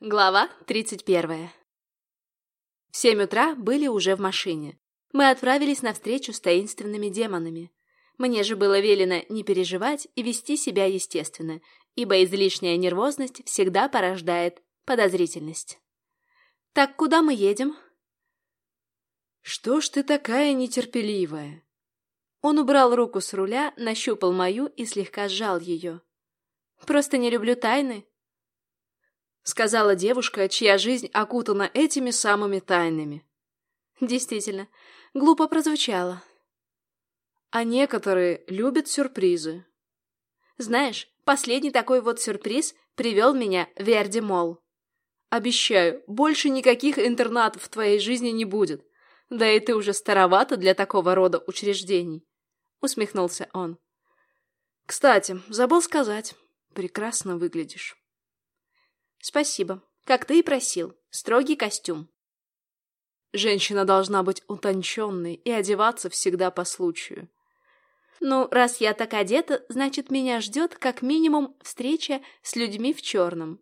Глава 31. В семь утра были уже в машине. Мы отправились на встречу с таинственными демонами. Мне же было велено не переживать и вести себя естественно, ибо излишняя нервозность всегда порождает подозрительность. «Так куда мы едем?» «Что ж ты такая нетерпеливая?» Он убрал руку с руля, нащупал мою и слегка сжал ее. «Просто не люблю тайны», — сказала девушка, чья жизнь окутана этими самыми тайнами. Действительно, глупо прозвучало. А некоторые любят сюрпризы. Знаешь, последний такой вот сюрприз привел меня в Верди-Молл. Обещаю, больше никаких интернатов в твоей жизни не будет. Да и ты уже старовата для такого рода учреждений. Усмехнулся он. Кстати, забыл сказать. Прекрасно выглядишь. Спасибо. Как ты и просил. Строгий костюм. Женщина должна быть утонченной и одеваться всегда по случаю. Ну, раз я так одета, значит, меня ждет как минимум встреча с людьми в черном.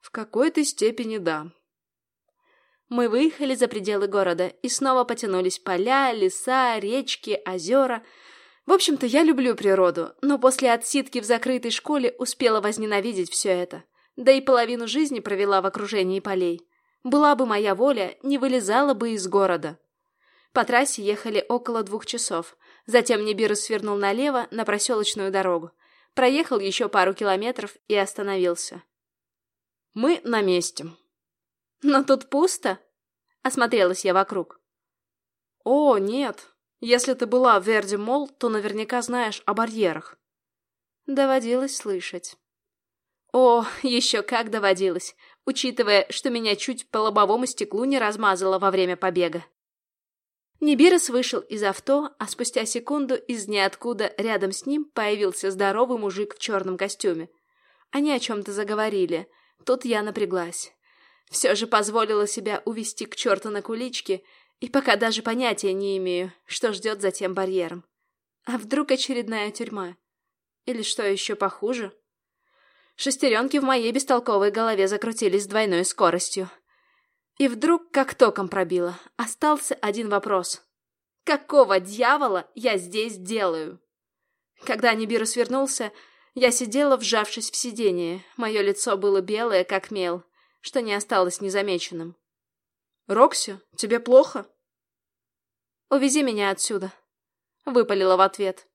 В какой-то степени да. Мы выехали за пределы города, и снова потянулись поля, леса, речки, озера. В общем-то, я люблю природу, но после отсидки в закрытой школе успела возненавидеть все это да и половину жизни провела в окружении полей. Была бы моя воля, не вылезала бы из города. По трассе ехали около двух часов. Затем Нибирус свернул налево на проселочную дорогу. Проехал еще пару километров и остановился. «Мы на месте». «Но тут пусто?» Осмотрелась я вокруг. «О, нет. Если ты была в Верди Молл, то наверняка знаешь о барьерах». Доводилось слышать. О, еще как доводилось, учитывая, что меня чуть по лобовому стеклу не размазало во время побега. Нибирос вышел из авто, а спустя секунду из ниоткуда рядом с ним появился здоровый мужик в черном костюме. Они о чем-то заговорили. Тут я напряглась. Все же позволила себя увести к черту на куличке, и пока даже понятия не имею, что ждет за тем барьером. А вдруг очередная тюрьма? Или что еще похуже? Шестеренки в моей бестолковой голове закрутились с двойной скоростью. И вдруг, как током пробило, остался один вопрос. Какого дьявола я здесь делаю? Когда Нибирус вернулся, я сидела, вжавшись в сиденье. Мое лицо было белое, как мел, что не осталось незамеченным. «Рокси, тебе плохо?» «Увези меня отсюда», — выпалила в ответ.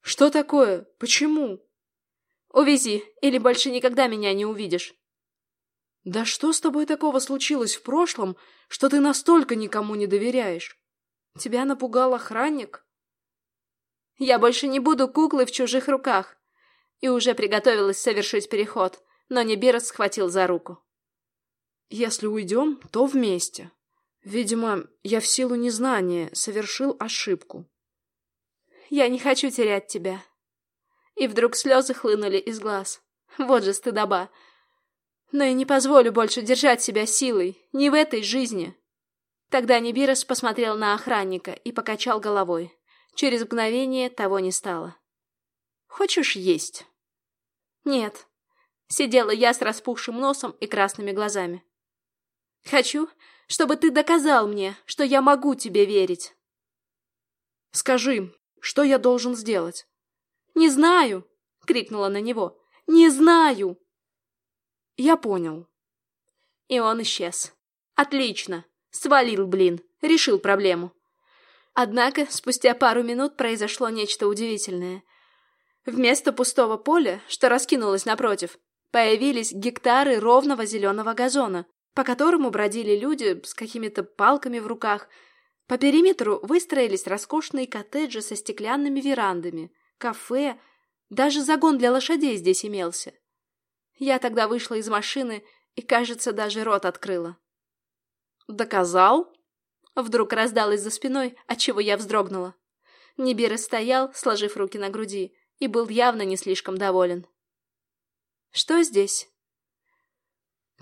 «Что такое? Почему?» Увези, или больше никогда меня не увидишь. Да что с тобой такого случилось в прошлом, что ты настолько никому не доверяешь? Тебя напугал охранник? Я больше не буду куклой в чужих руках. И уже приготовилась совершить переход, но Небирос схватил за руку. Если уйдем, то вместе. Видимо, я в силу незнания совершил ошибку. Я не хочу терять тебя. И вдруг слезы хлынули из глаз. Вот же стыдоба. Но и не позволю больше держать себя силой, не в этой жизни. Тогда Нибирос посмотрел на охранника и покачал головой. Через мгновение того не стало. «Хочешь есть?» «Нет». Сидела я с распухшим носом и красными глазами. «Хочу, чтобы ты доказал мне, что я могу тебе верить». «Скажи, что я должен сделать?» «Не знаю!» — крикнула на него. «Не знаю!» «Я понял». И он исчез. «Отлично! Свалил, блин! Решил проблему!» Однако спустя пару минут произошло нечто удивительное. Вместо пустого поля, что раскинулось напротив, появились гектары ровного зеленого газона, по которому бродили люди с какими-то палками в руках. По периметру выстроились роскошные коттеджи со стеклянными верандами – кафе, даже загон для лошадей здесь имелся. Я тогда вышла из машины и, кажется, даже рот открыла. «Доказал?» Вдруг раздалось за спиной, отчего я вздрогнула. Нибира стоял, сложив руки на груди, и был явно не слишком доволен. «Что здесь?»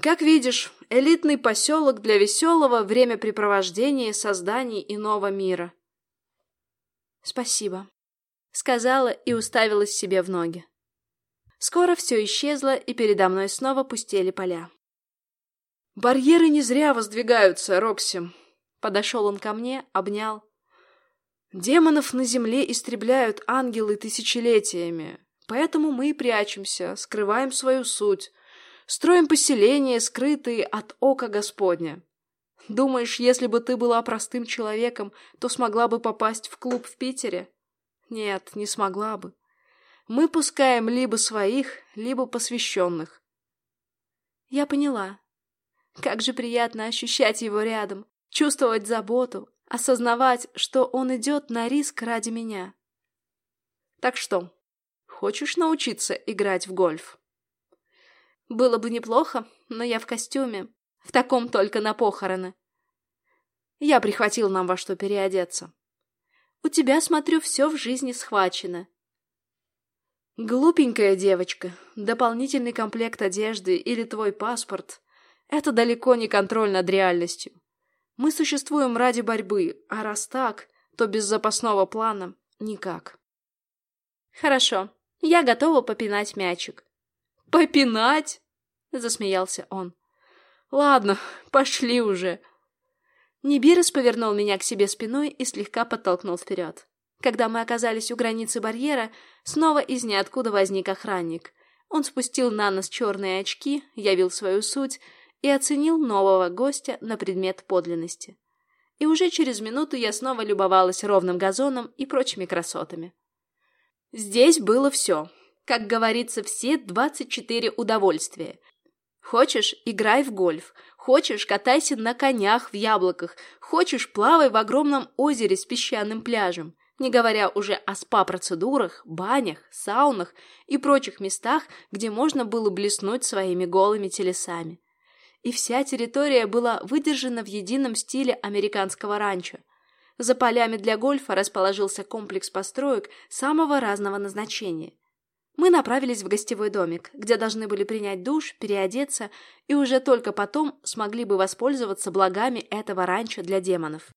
Как видишь, элитный поселок для веселого времяпрепровождения и создания иного мира. Спасибо сказала и уставилась себе в ноги. Скоро все исчезло, и передо мной снова пустели поля. «Барьеры не зря воздвигаются, Рокси!» Подошел он ко мне, обнял. «Демонов на земле истребляют ангелы тысячелетиями, поэтому мы и прячемся, скрываем свою суть, строим поселения, скрытые от ока Господня. Думаешь, если бы ты была простым человеком, то смогла бы попасть в клуб в Питере? Нет, не смогла бы. Мы пускаем либо своих, либо посвященных. Я поняла. Как же приятно ощущать его рядом, чувствовать заботу, осознавать, что он идет на риск ради меня. Так что, хочешь научиться играть в гольф? Было бы неплохо, но я в костюме. В таком только на похороны. Я прихватил нам во что переодеться. У тебя, смотрю, все в жизни схвачено. Глупенькая девочка, дополнительный комплект одежды или твой паспорт — это далеко не контроль над реальностью. Мы существуем ради борьбы, а раз так, то без запасного плана никак. Хорошо, я готова попинать мячик. Попинать? Засмеялся он. Ладно, пошли уже. Нибирос повернул меня к себе спиной и слегка подтолкнул вперед. Когда мы оказались у границы барьера, снова из ниоткуда возник охранник. Он спустил на нос черные очки, явил свою суть и оценил нового гостя на предмет подлинности. И уже через минуту я снова любовалась ровным газоном и прочими красотами. Здесь было все. Как говорится, все 24 удовольствия. Хочешь – играй в гольф. Хочешь – катайся на конях в яблоках. Хочешь – плавай в огромном озере с песчаным пляжем не говоря уже о спа-процедурах, банях, саунах и прочих местах, где можно было блеснуть своими голыми телесами. И вся территория была выдержана в едином стиле американского ранчо. За полями для гольфа расположился комплекс построек самого разного назначения. Мы направились в гостевой домик, где должны были принять душ, переодеться и уже только потом смогли бы воспользоваться благами этого ранчо для демонов.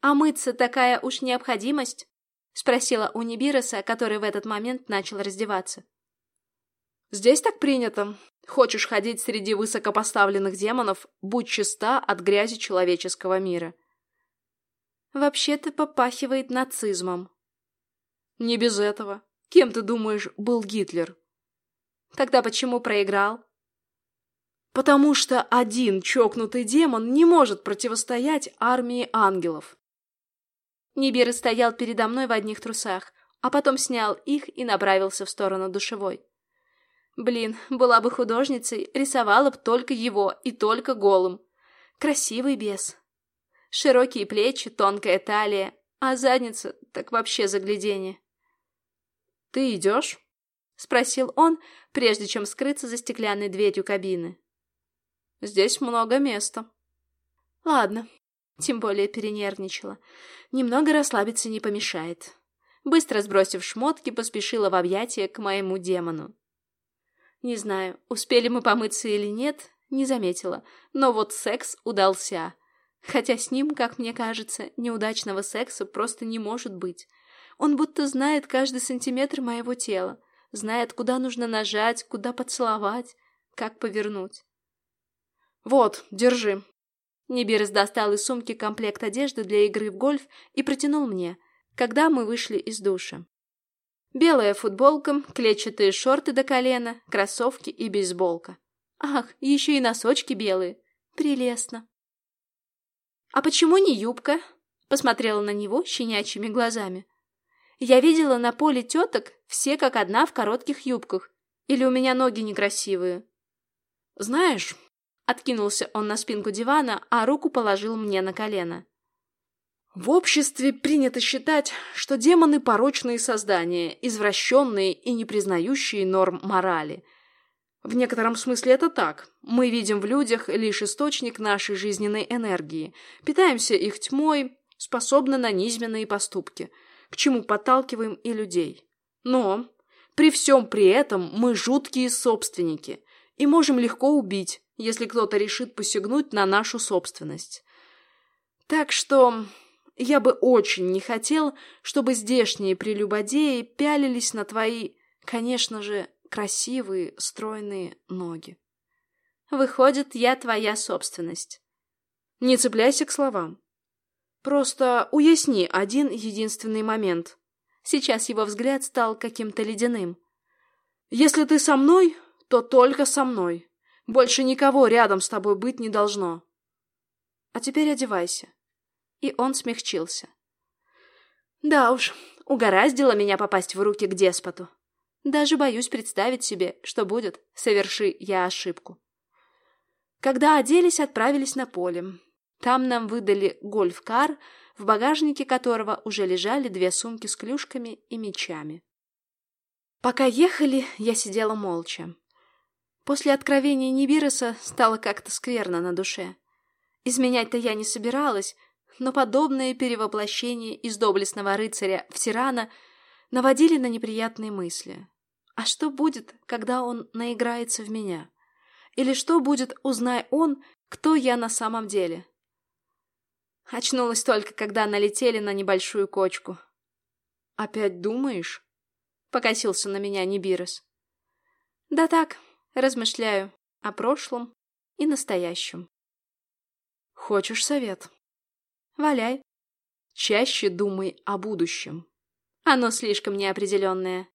«А мыться такая уж необходимость?» — спросила у Нибироса, который в этот момент начал раздеваться. «Здесь так принято. Хочешь ходить среди высокопоставленных демонов, будь чиста от грязи человеческого мира». «Вообще-то попахивает нацизмом». «Не без этого. Кем, ты думаешь, был Гитлер?» «Тогда почему проиграл?» «Потому что один чокнутый демон не может противостоять армии ангелов». Нибир стоял передо мной в одних трусах, а потом снял их и направился в сторону душевой. Блин, была бы художницей, рисовала бы только его и только голым. Красивый бес. Широкие плечи, тонкая талия, а задница так вообще загляденье. «Ты идешь?» — спросил он, прежде чем скрыться за стеклянной дверью кабины. «Здесь много места». «Ладно, тем более перенервничала. Немного расслабиться не помешает. Быстро сбросив шмотки, поспешила в объятия к моему демону. Не знаю, успели мы помыться или нет, не заметила, но вот секс удался. Хотя с ним, как мне кажется, неудачного секса просто не может быть. Он будто знает каждый сантиметр моего тела, знает, куда нужно нажать, куда поцеловать, как повернуть. «Вот, держи», Нибирс достал из сумки комплект одежды для игры в гольф и протянул мне, когда мы вышли из душа. Белая футболка, клетчатые шорты до колена, кроссовки и бейсболка. Ах, еще и носочки белые. Прелестно. «А почему не юбка?» Посмотрела на него щенячьими глазами. «Я видела на поле теток все как одна в коротких юбках. Или у меня ноги некрасивые?» «Знаешь, Откинулся он на спинку дивана, а руку положил мне на колено. В обществе принято считать, что демоны – порочные создания, извращенные и не признающие норм морали. В некотором смысле это так. Мы видим в людях лишь источник нашей жизненной энергии, питаемся их тьмой, способны на низменные поступки, к чему подталкиваем и людей. Но при всем при этом мы жуткие собственники и можем легко убить, если кто-то решит посягнуть на нашу собственность. Так что я бы очень не хотел, чтобы здешние прелюбодеи пялились на твои, конечно же, красивые, стройные ноги. Выходит, я твоя собственность. Не цепляйся к словам. Просто уясни один единственный момент. Сейчас его взгляд стал каким-то ледяным. Если ты со мной, то только со мной. Больше никого рядом с тобой быть не должно. А теперь одевайся. И он смягчился. Да уж, угораздило меня попасть в руки к деспоту. Даже боюсь представить себе, что будет, соверши я ошибку. Когда оделись, отправились на поле. Там нам выдали гольф-кар, в багажнике которого уже лежали две сумки с клюшками и мечами. Пока ехали, я сидела молча. После откровения Нибироса стало как-то скверно на душе. Изменять-то я не собиралась, но подобные перевоплощения из доблестного рыцаря в тирана наводили на неприятные мысли. А что будет, когда он наиграется в меня? Или что будет, узнай он, кто я на самом деле? Очнулась только, когда налетели на небольшую кочку. «Опять думаешь?» — покосился на меня Нибирос. «Да так, размышляю о прошлом и настоящем». «Хочешь совет?» «Валяй». «Чаще думай о будущем». «Оно слишком неопределенное».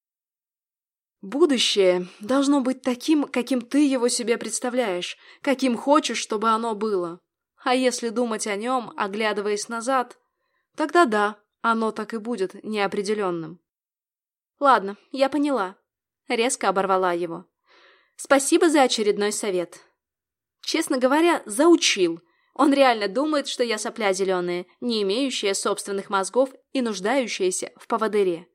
Будущее должно быть таким, каким ты его себе представляешь, каким хочешь, чтобы оно было. А если думать о нем, оглядываясь назад, тогда да, оно так и будет неопределенным. Ладно, я поняла. Резко оборвала его. Спасибо за очередной совет. Честно говоря, заучил. Он реально думает, что я сопля зеленая, не имеющая собственных мозгов и нуждающаяся в поводыре.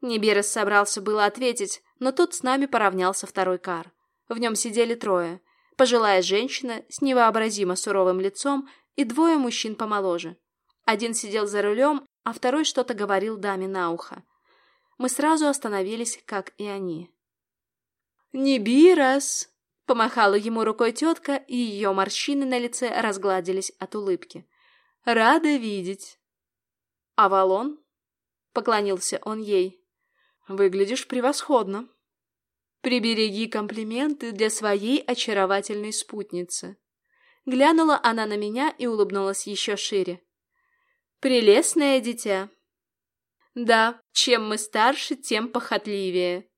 Неберес собрался было ответить, но тут с нами поравнялся второй кар. В нем сидели трое. Пожилая женщина с невообразимо суровым лицом и двое мужчин помоложе. Один сидел за рулем, а второй что-то говорил даме на ухо. Мы сразу остановились, как и они. «Нибирас!» — помахала ему рукой тетка, и ее морщины на лице разгладились от улыбки. «Рада видеть!» «Авалон?» — поклонился он ей. Выглядишь превосходно. Прибереги комплименты для своей очаровательной спутницы. Глянула она на меня и улыбнулась еще шире. Прелестное дитя. Да, чем мы старше, тем похотливее.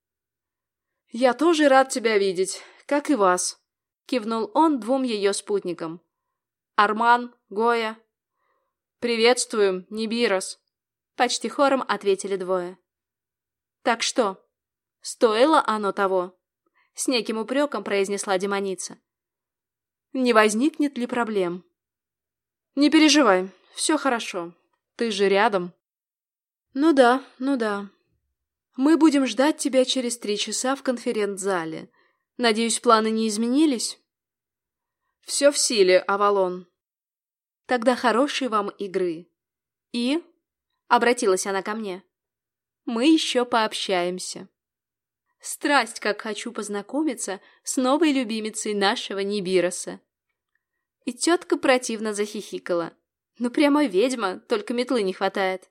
Я тоже рад тебя видеть, как и вас, кивнул он двум ее спутникам. Арман, Гоя. Приветствуем, Нибирос. Почти хором ответили двое. «Так что, стоило оно того?» — с неким упреком произнесла демоница. «Не возникнет ли проблем?» «Не переживай, все хорошо. Ты же рядом». «Ну да, ну да. Мы будем ждать тебя через три часа в конференц-зале. Надеюсь, планы не изменились?» «Все в силе, Авалон». «Тогда хорошей вам игры». «И?» — обратилась она ко мне мы еще пообщаемся. Страсть, как хочу познакомиться с новой любимицей нашего Нибироса. И тетка противно захихикала. Ну, прямо ведьма, только метлы не хватает.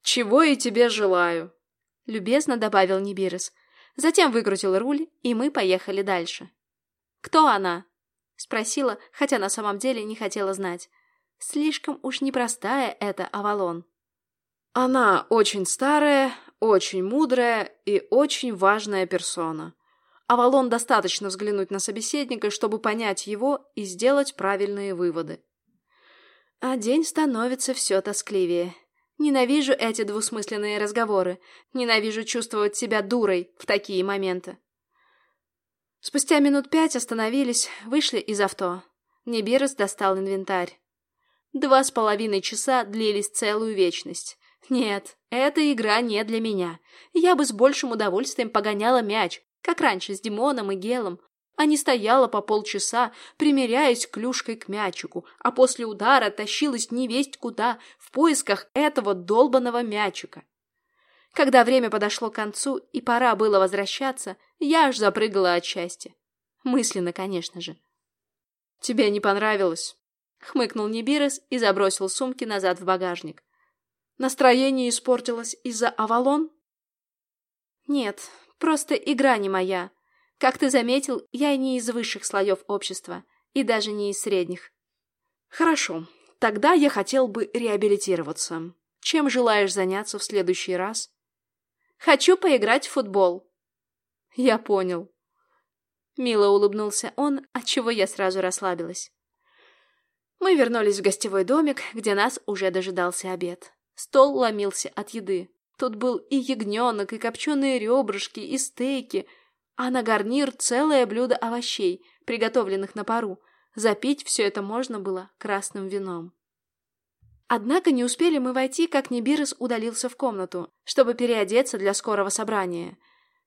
«Чего и тебе желаю», — любезно добавил Нибирос. Затем выкрутил руль, и мы поехали дальше. «Кто она?» — спросила, хотя на самом деле не хотела знать. Слишком уж непростая эта Авалон. Она очень старая, очень мудрая и очень важная персона. Авалон достаточно взглянуть на собеседника, чтобы понять его и сделать правильные выводы. А день становится все тоскливее. Ненавижу эти двусмысленные разговоры. Ненавижу чувствовать себя дурой в такие моменты. Спустя минут пять остановились, вышли из авто. Небирос достал инвентарь. Два с половиной часа длились целую вечность. Нет, эта игра не для меня. Я бы с большим удовольствием погоняла мяч, как раньше с Димоном и Гелом, а не стояла по полчаса, примеряясь клюшкой к мячику, а после удара тащилась невесть куда в поисках этого долбанного мячика. Когда время подошло к концу и пора было возвращаться, я аж запрыгала от счастья. Мысленно, конечно же. «Тебе не понравилось?» — хмыкнул Нибирос и забросил сумки назад в багажник. Настроение испортилось из-за Авалон? Нет, Просто игра не моя. Как ты заметил, я не из высших слоев общества, и даже не из средних. Хорошо, тогда я хотел бы реабилитироваться. Чем желаешь заняться в следующий раз? Хочу поиграть в футбол. Я понял. Мило улыбнулся он, отчего я сразу расслабилась. Мы вернулись в гостевой домик, где нас уже дожидался обед. Стол ломился от еды. Тут был и ягненок, и копченые ребрышки, и стейки, а на гарнир целое блюдо овощей, приготовленных на пару. Запить все это можно было красным вином. Однако не успели мы войти, как Небирос удалился в комнату, чтобы переодеться для скорого собрания.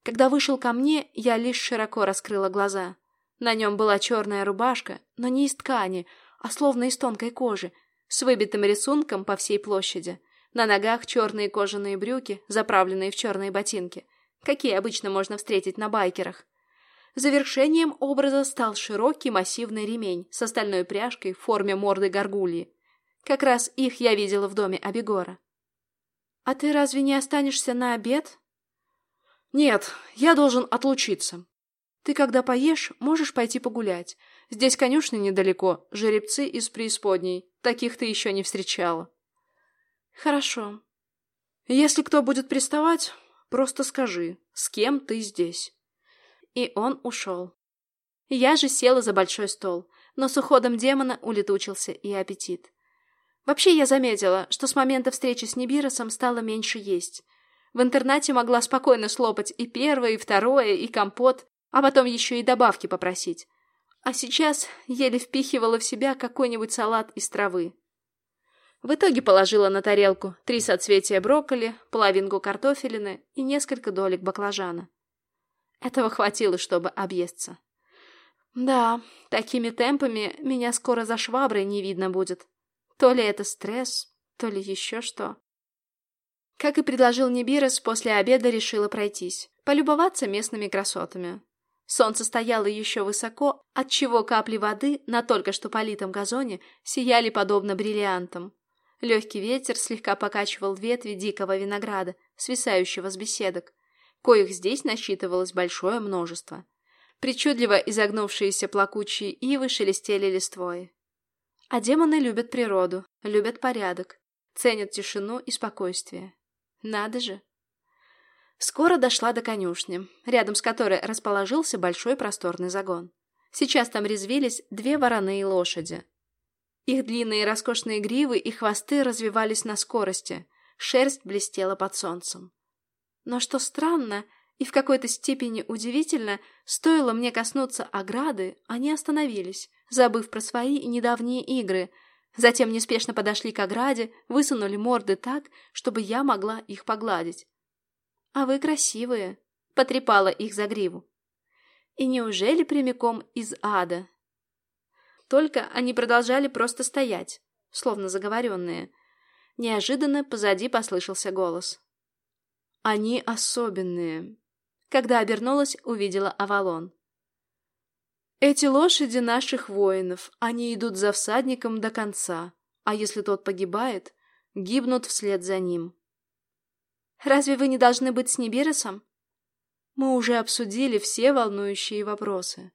Когда вышел ко мне, я лишь широко раскрыла глаза. На нем была черная рубашка, но не из ткани, а словно из тонкой кожи, с выбитым рисунком по всей площади. На ногах черные кожаные брюки, заправленные в черные ботинки, какие обычно можно встретить на байкерах. Завершением образа стал широкий массивный ремень с остальной пряжкой в форме морды горгульи. Как раз их я видела в доме Абегора. «А ты разве не останешься на обед?» «Нет, я должен отлучиться. Ты, когда поешь, можешь пойти погулять. Здесь конюшни недалеко, жеребцы из преисподней. Таких ты еще не встречала». «Хорошо. Если кто будет приставать, просто скажи, с кем ты здесь». И он ушел. Я же села за большой стол, но с уходом демона улетучился и аппетит. Вообще я заметила, что с момента встречи с Нибиросом стало меньше есть. В интернате могла спокойно слопать и первое, и второе, и компот, а потом еще и добавки попросить. А сейчас еле впихивала в себя какой-нибудь салат из травы. В итоге положила на тарелку три соцветия брокколи, половинку картофелины и несколько долек баклажана. Этого хватило, чтобы объесться. Да, такими темпами меня скоро за шваброй не видно будет. То ли это стресс, то ли еще что. Как и предложил Небирос, после обеда решила пройтись, полюбоваться местными красотами. Солнце стояло еще высоко, отчего капли воды на только что политом газоне сияли подобно бриллиантам. Легкий ветер слегка покачивал ветви дикого винограда, свисающего с беседок, коих здесь насчитывалось большое множество. Причудливо изогнувшиеся плакучие ивы шелестели листвой. А демоны любят природу, любят порядок, ценят тишину и спокойствие. Надо же! Скоро дошла до конюшни, рядом с которой расположился большой просторный загон. Сейчас там резвились две вороные лошади, их длинные роскошные гривы и хвосты развивались на скорости, шерсть блестела под солнцем. Но что странно и в какой-то степени удивительно, стоило мне коснуться ограды, они остановились, забыв про свои недавние игры, затем неспешно подошли к ограде, высунули морды так, чтобы я могла их погладить. «А вы красивые!» — потрепала их за гриву. «И неужели прямиком из ада?» Только они продолжали просто стоять, словно заговоренные. Неожиданно позади послышался голос. «Они особенные». Когда обернулась, увидела Авалон. «Эти лошади наших воинов, они идут за всадником до конца, а если тот погибает, гибнут вслед за ним». «Разве вы не должны быть с Нибиросом?» «Мы уже обсудили все волнующие вопросы.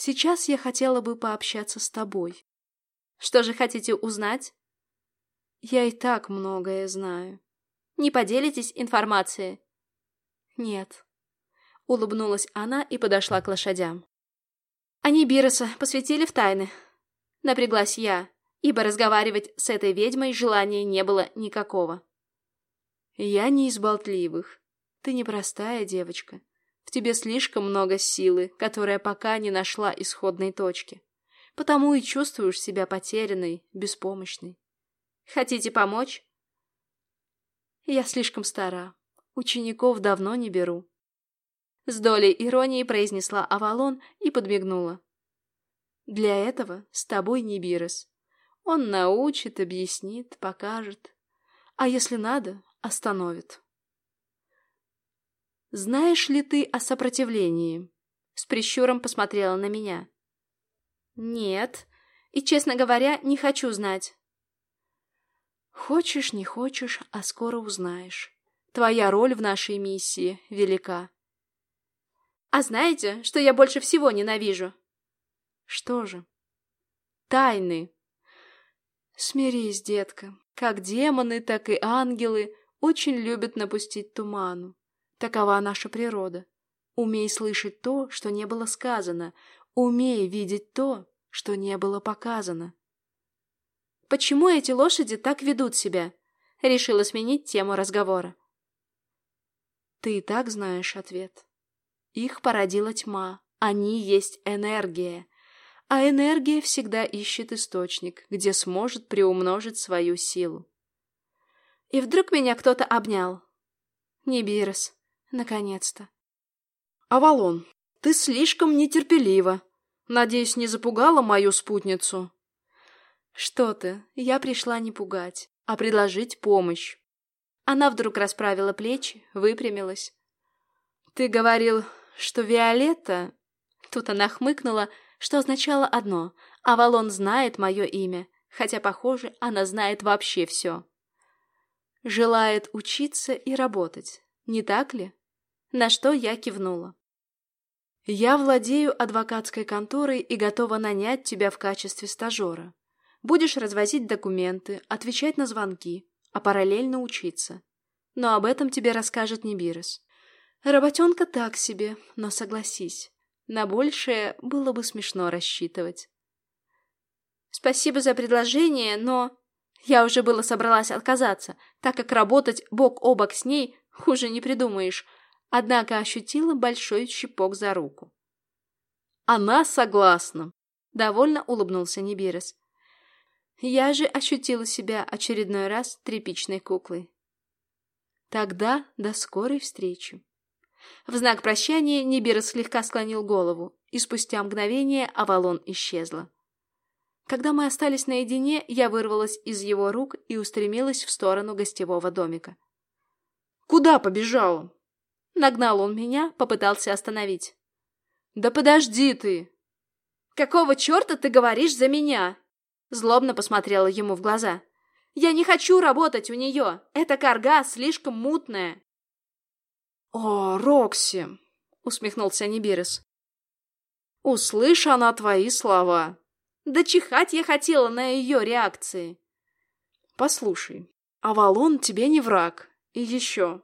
Сейчас я хотела бы пообщаться с тобой. Что же хотите узнать? Я и так многое знаю. Не поделитесь информацией? Нет. Улыбнулась она и подошла к лошадям. Они Бироса посвятили в тайны. Напряглась я, ибо разговаривать с этой ведьмой желания не было никакого. Я не из болтливых. Ты непростая девочка. В тебе слишком много силы, которая пока не нашла исходной точки. Потому и чувствуешь себя потерянной, беспомощной. Хотите помочь? Я слишком стара. Учеников давно не беру. С долей иронии произнесла Авалон и подмигнула. Для этого с тобой не Бирос. Он научит, объяснит, покажет. А если надо, остановит. «Знаешь ли ты о сопротивлении?» С прищуром посмотрела на меня. «Нет. И, честно говоря, не хочу знать». «Хочешь, не хочешь, а скоро узнаешь. Твоя роль в нашей миссии велика». А знаете, что я больше всего ненавижу? Что же? Тайны. Смирись, детка. Как демоны, так и ангелы очень любят напустить туману. Такова наша природа. Умей слышать то, что не было сказано. Умей видеть то, что не было показано. Почему эти лошади так ведут себя? Решила сменить тему разговора. Ты и так знаешь ответ. Их породила тьма. Они есть энергия. А энергия всегда ищет источник, где сможет приумножить свою силу. И вдруг меня кто-то обнял. Нибирос, наконец-то. Авалон, ты слишком нетерпелива. Надеюсь, не запугала мою спутницу? Что ты, я пришла не пугать, а предложить помощь. Она вдруг расправила плечи, выпрямилась. Ты говорил, что Виолетта... Тут она хмыкнула, что означало одно. Авалон знает мое имя, хотя, похоже, она знает вообще все. Желает учиться и работать, не так ли? На что я кивнула. Я владею адвокатской конторой и готова нанять тебя в качестве стажера. Будешь развозить документы, отвечать на звонки, а параллельно учиться. Но об этом тебе расскажет Нибирос. Работенка так себе, но согласись, на большее было бы смешно рассчитывать. Спасибо за предложение, но... Я уже было собралась отказаться, так как работать бок о бок с ней хуже не придумаешь, однако ощутила большой щипок за руку. «Она согласна», — довольно улыбнулся Нибирес. Я же ощутила себя очередной раз тряпичной куклой. Тогда до скорой встречи. В знак прощания Нибирос слегка склонил голову, и спустя мгновение Авалон исчезла. Когда мы остались наедине, я вырвалась из его рук и устремилась в сторону гостевого домика. «Куда побежал?» Нагнал он меня, попытался остановить. «Да подожди ты!» «Какого черта ты говоришь за меня?» Злобно посмотрела ему в глаза. «Я не хочу работать у нее! Эта карга слишком мутная!» «О, Рокси!» — усмехнулся Нибирис. «Услышь она твои слова!» «Да чихать я хотела на ее реакции!» «Послушай, Авалон тебе не враг. И еще.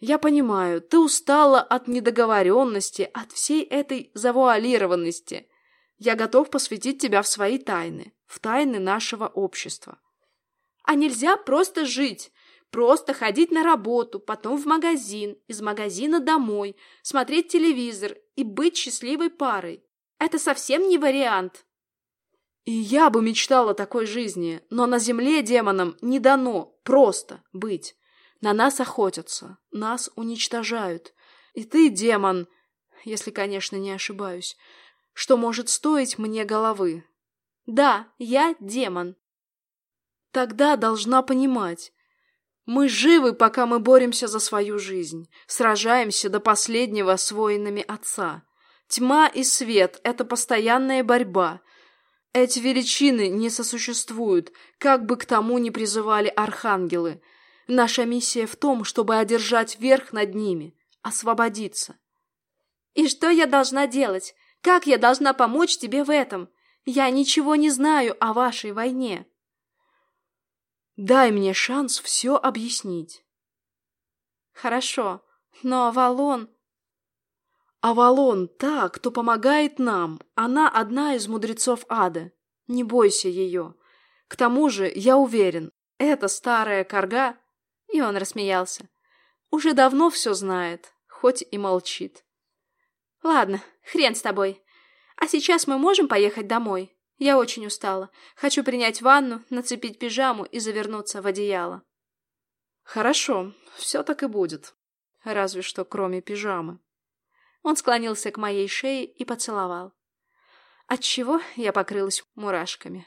Я понимаю, ты устала от недоговоренности, от всей этой завуалированности. Я готов посвятить тебя в свои тайны, в тайны нашего общества. А нельзя просто жить, просто ходить на работу, потом в магазин, из магазина домой, смотреть телевизор и быть счастливой парой. Это совсем не вариант. И я бы мечтала такой жизни, но на земле демонам не дано просто быть. На нас охотятся, нас уничтожают. И ты, демон, если, конечно, не ошибаюсь, что может стоить мне головы. Да, я демон. Тогда должна понимать. Мы живы, пока мы боремся за свою жизнь, сражаемся до последнего с воинами Отца. Тьма и свет — это постоянная борьба. Эти величины не сосуществуют, как бы к тому ни призывали архангелы — Наша миссия в том, чтобы одержать верх над ними, освободиться. И что я должна делать? Как я должна помочь тебе в этом? Я ничего не знаю о вашей войне. Дай мне шанс все объяснить. Хорошо, но Авалон... Авалон та, кто помогает нам. Она одна из мудрецов ада. Не бойся ее. К тому же, я уверен, эта старая корга и он рассмеялся. Уже давно все знает, хоть и молчит. Ладно, хрен с тобой. А сейчас мы можем поехать домой? Я очень устала. Хочу принять ванну, нацепить пижаму и завернуться в одеяло. Хорошо, все так и будет. Разве что кроме пижамы. Он склонился к моей шее и поцеловал. Отчего я покрылась мурашками.